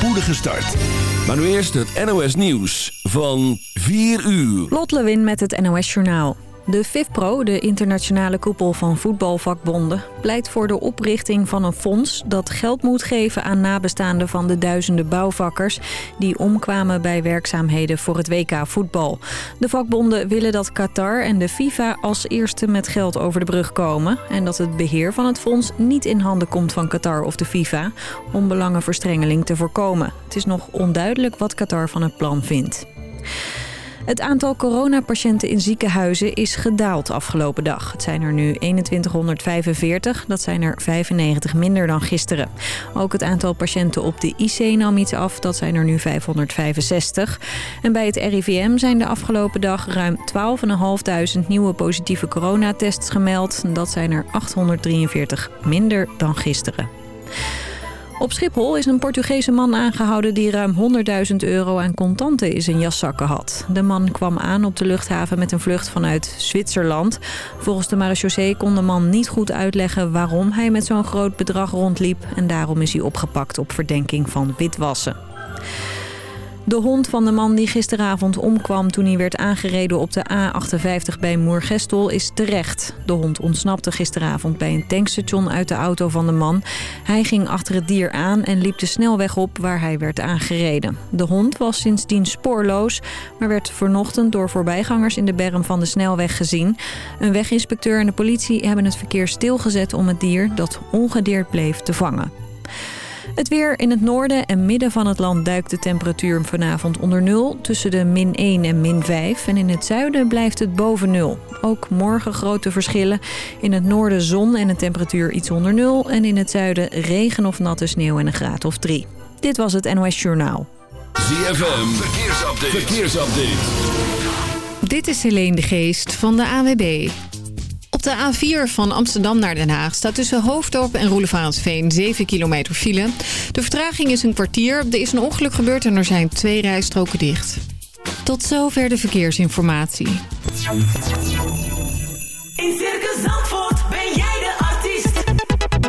spoedige start. Maar nu eerst het NOS Nieuws van 4 uur. Lot Lewin met het NOS Journaal. De FIFPro, de internationale koepel van voetbalvakbonden... pleit voor de oprichting van een fonds dat geld moet geven aan nabestaanden van de duizenden bouwvakkers... die omkwamen bij werkzaamheden voor het WK voetbal. De vakbonden willen dat Qatar en de FIFA als eerste met geld over de brug komen... en dat het beheer van het fonds niet in handen komt van Qatar of de FIFA... om belangenverstrengeling te voorkomen. Het is nog onduidelijk wat Qatar van het plan vindt. Het aantal coronapatiënten in ziekenhuizen is gedaald afgelopen dag. Het zijn er nu 2145, dat zijn er 95 minder dan gisteren. Ook het aantal patiënten op de IC nam iets af, dat zijn er nu 565. En bij het RIVM zijn de afgelopen dag ruim 12.500 nieuwe positieve coronatests gemeld. Dat zijn er 843 minder dan gisteren. Op Schiphol is een Portugese man aangehouden die ruim 100.000 euro aan contanten in zijn jaszakken had. De man kwam aan op de luchthaven met een vlucht vanuit Zwitserland. Volgens de marechaussee kon de man niet goed uitleggen waarom hij met zo'n groot bedrag rondliep. En daarom is hij opgepakt op verdenking van witwassen. De hond van de man die gisteravond omkwam toen hij werd aangereden op de A58 bij Moergestel is terecht. De hond ontsnapte gisteravond bij een tankstation uit de auto van de man. Hij ging achter het dier aan en liep de snelweg op waar hij werd aangereden. De hond was sindsdien spoorloos, maar werd vanochtend door voorbijgangers in de berm van de snelweg gezien. Een weginspecteur en de politie hebben het verkeer stilgezet om het dier dat ongedeerd bleef te vangen. Het weer in het noorden en midden van het land duikt de temperatuur vanavond onder nul. Tussen de min 1 en min 5. En in het zuiden blijft het boven nul. Ook morgen grote verschillen. In het noorden zon en een temperatuur iets onder nul. En in het zuiden regen of natte sneeuw en een graad of 3. Dit was het NOS Journaal. ZFM, verkeersupdate. verkeersupdate. Dit is Helene de Geest van de AWB. Op de A4 van Amsterdam naar Den Haag staat tussen Hoofddorp en Roelevaansveen 7 kilometer file. De vertraging is een kwartier. Er is een ongeluk gebeurd en er zijn twee rijstroken dicht. Tot zover de verkeersinformatie. In Circus Zandvoort ben jij de artiest.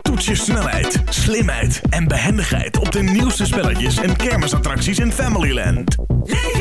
Toets je snelheid, slimheid en behendigheid op de nieuwste spelletjes en kermisattracties in Familyland. Leef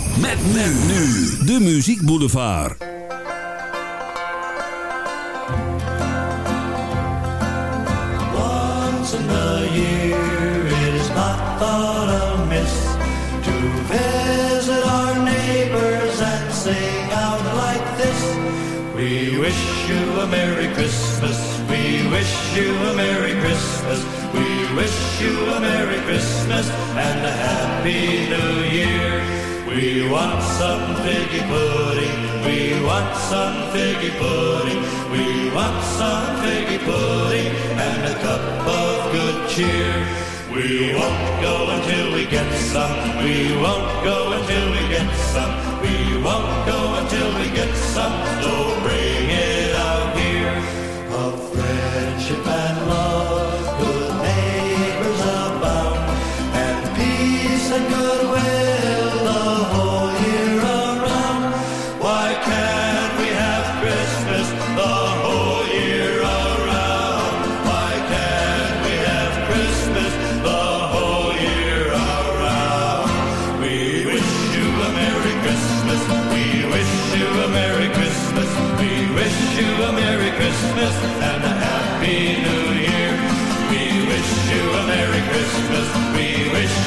Met men nu. De Muziek Boulevard. Once in a year it is not thought amiss to visit our neighbors and sing out like this. We wish you a Merry Christmas. We wish you a Merry Christmas. We wish you a Merry Christmas and a Happy New Year. We want some figgy pudding. We want some figgy pudding. We want some figgy pudding and a cup of good cheer. We won't go until we get some. We won't go until we get some. We won't go until we get some. So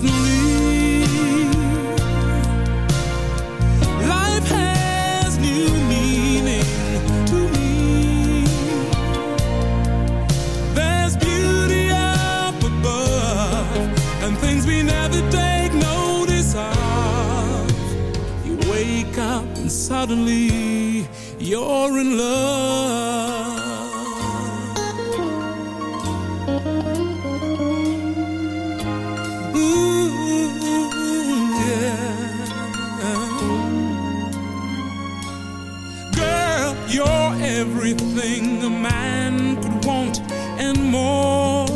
suddenly You're everything a man could want and more.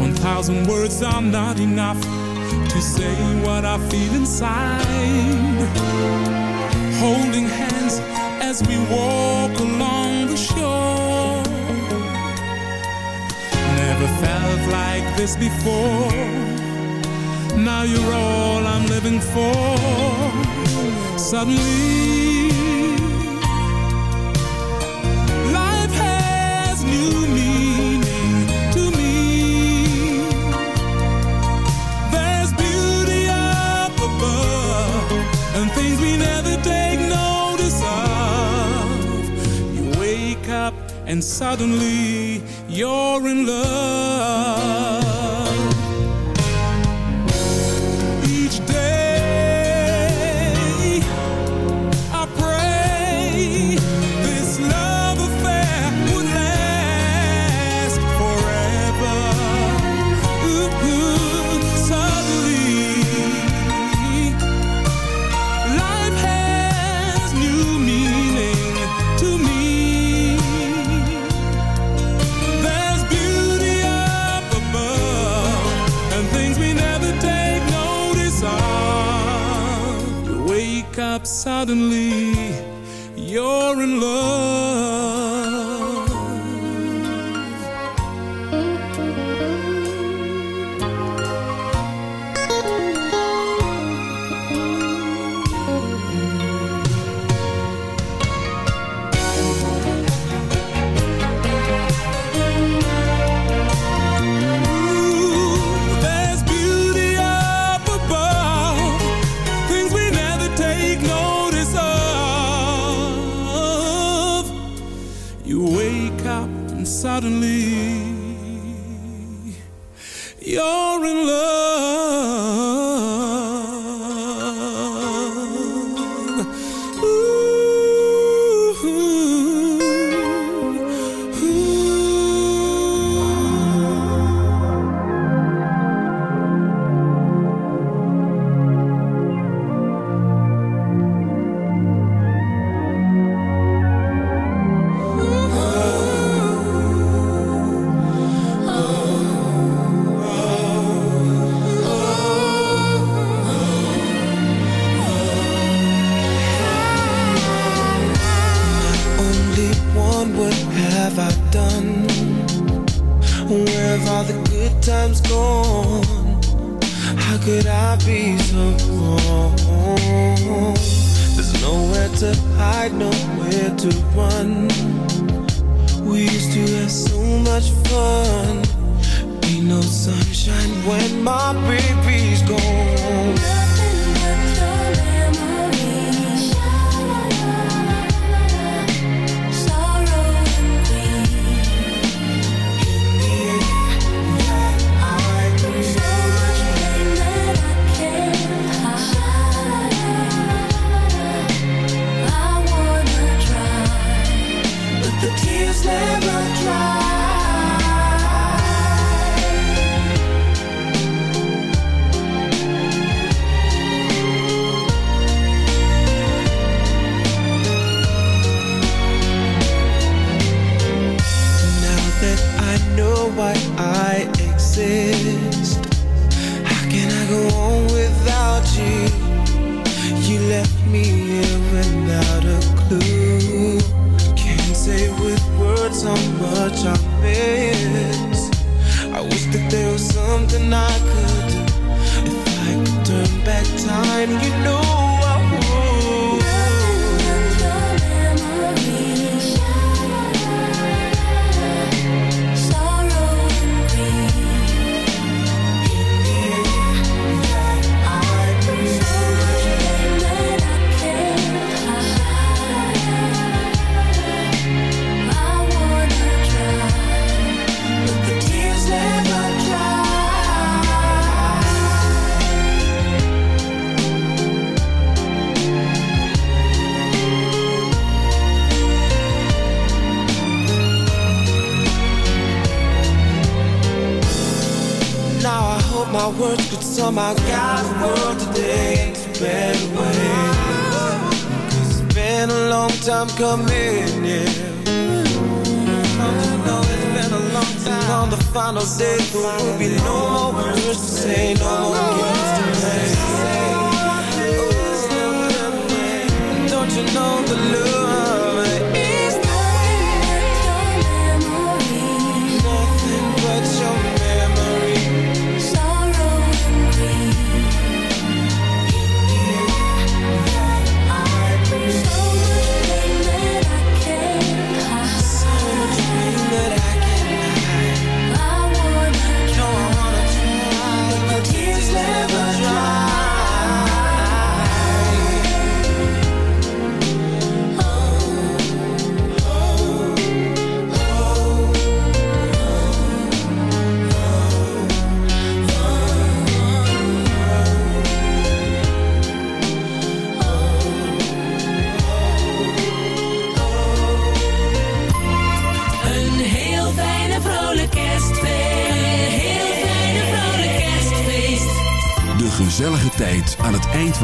One thousand words are not enough to say what I feel inside. Holding hands as we walk along the shore. Never felt like this before now you're all I'm living for. Suddenly, life has new meaning to me. There's beauty up above and things we never take notice of. You wake up and suddenly you're in love.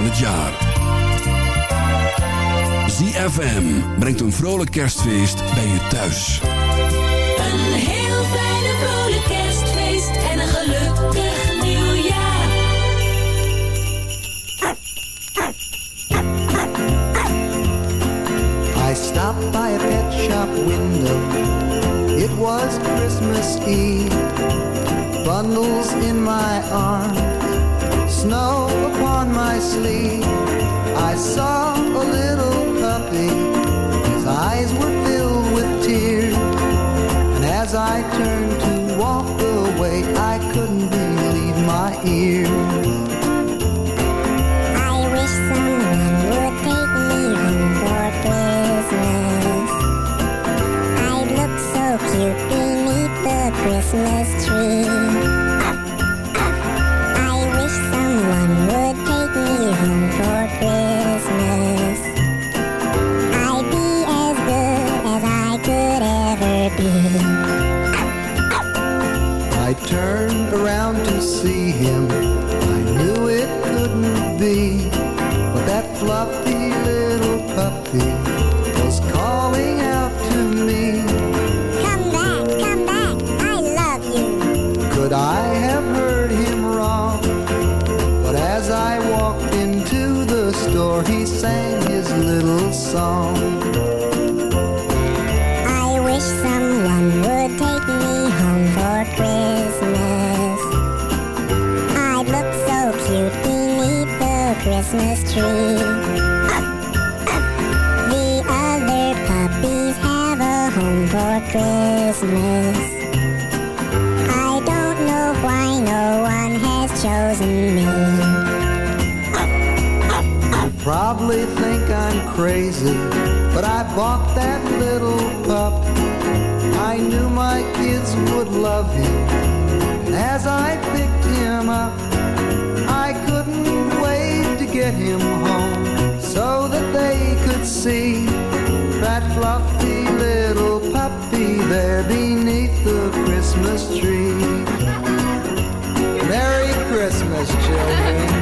Van het jaar. ZFM brengt een vrolijk kerstfeest bij je thuis. Een heel fijne vrolijk kerstfeest en een gelukkig nieuwjaar. I stopped by a pet shop window. It was Christmas Eve. Bundles in my arms, snow upon my sleeve. I saw a little puppy. His eyes were filled with tears. And as I turned to walk away, I couldn't believe my ears. I be. But that fluffy little puppy tree. The other puppies have a home for Christmas. I don't know why no one has chosen me. You probably think I'm crazy, but I bought that little pup. I knew my kids would love him. As I picked him up, get him home so that they could see that fluffy little puppy there beneath the Christmas tree. Merry Christmas, children.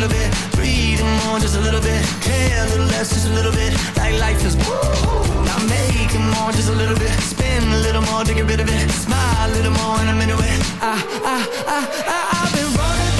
little bit, breathing more, just a little bit, care a little less, just a little bit, like life is woo. Now making more, just a little bit, spin a little more to get rid of it, smile a little more, and I'm into it. I, I, I, I, I've been running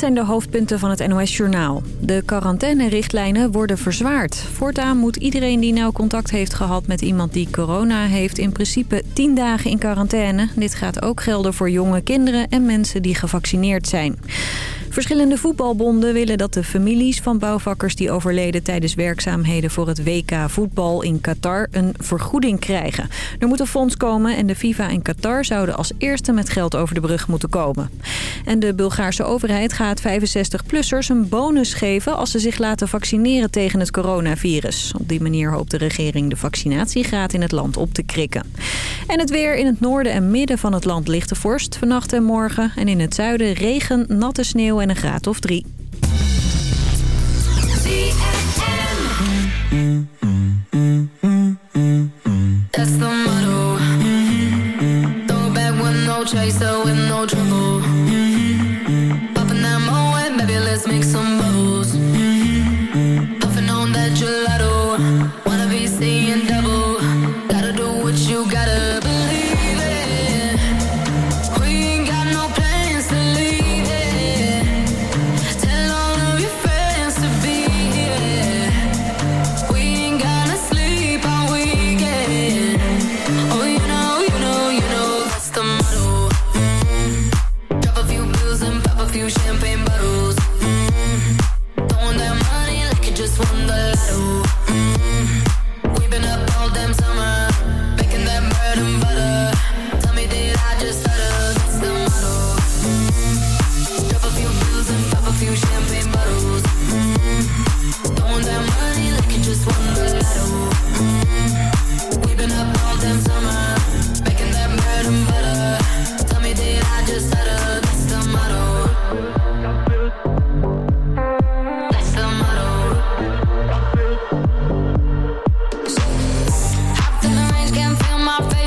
Zijn de hoofdpunten van het NOS-journaal. De quarantaine-richtlijnen worden verzwaard. Voortaan moet iedereen die nauw contact heeft gehad met iemand die corona heeft... in principe 10 dagen in quarantaine. Dit gaat ook gelden voor jonge kinderen en mensen die gevaccineerd zijn. Verschillende voetbalbonden willen dat de families van bouwvakkers die overleden tijdens werkzaamheden voor het WK voetbal in Qatar een vergoeding krijgen. Er moet een fonds komen en de FIFA en Qatar zouden als eerste met geld over de brug moeten komen. En de Bulgaarse overheid gaat 65-plussers een bonus geven als ze zich laten vaccineren tegen het coronavirus. Op die manier hoopt de regering de vaccinatiegraad in het land op te krikken. En het weer in het noorden en midden van het land ligt de vorst vannacht en morgen. En in het zuiden regen, natte sneeuw en een graad of drie. That's the motto. Hopped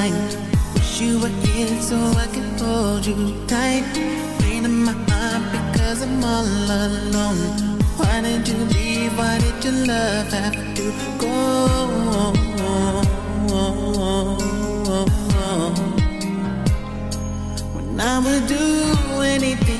night. Wish you were here so I could hold you tight. Pain in my heart because I'm all alone. Why did you leave? Why did your love have to go? When I would do anything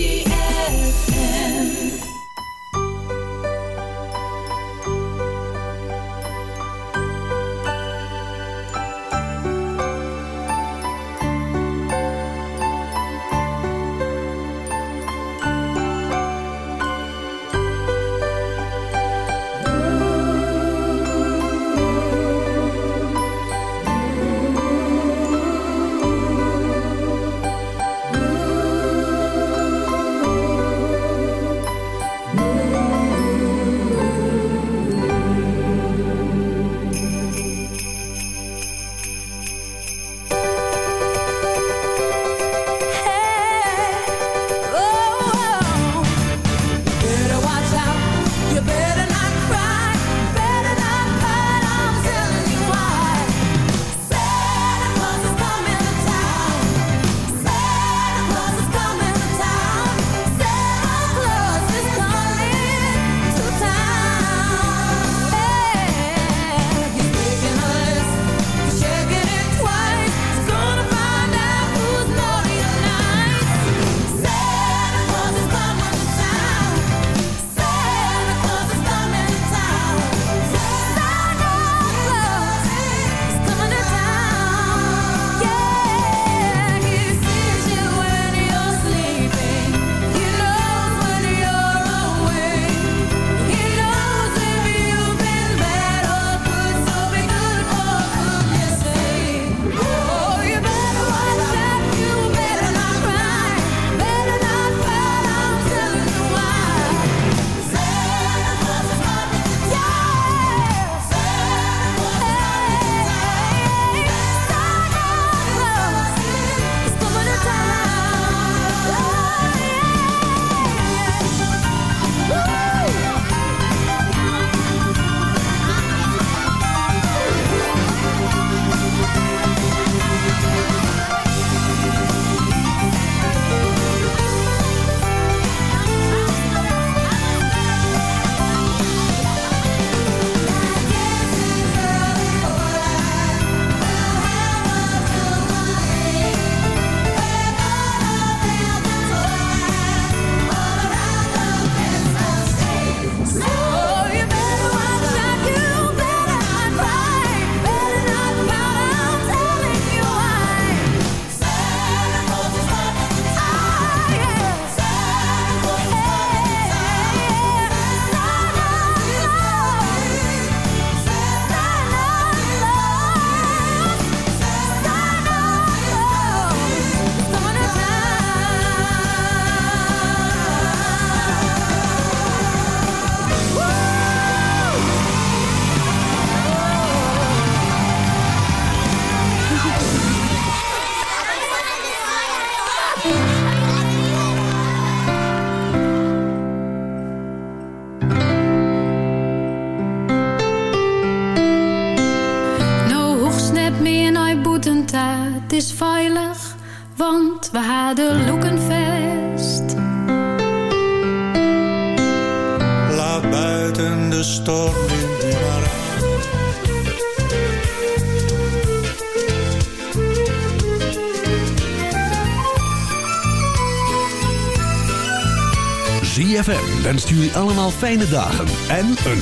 jullie allemaal fijne dagen en een voor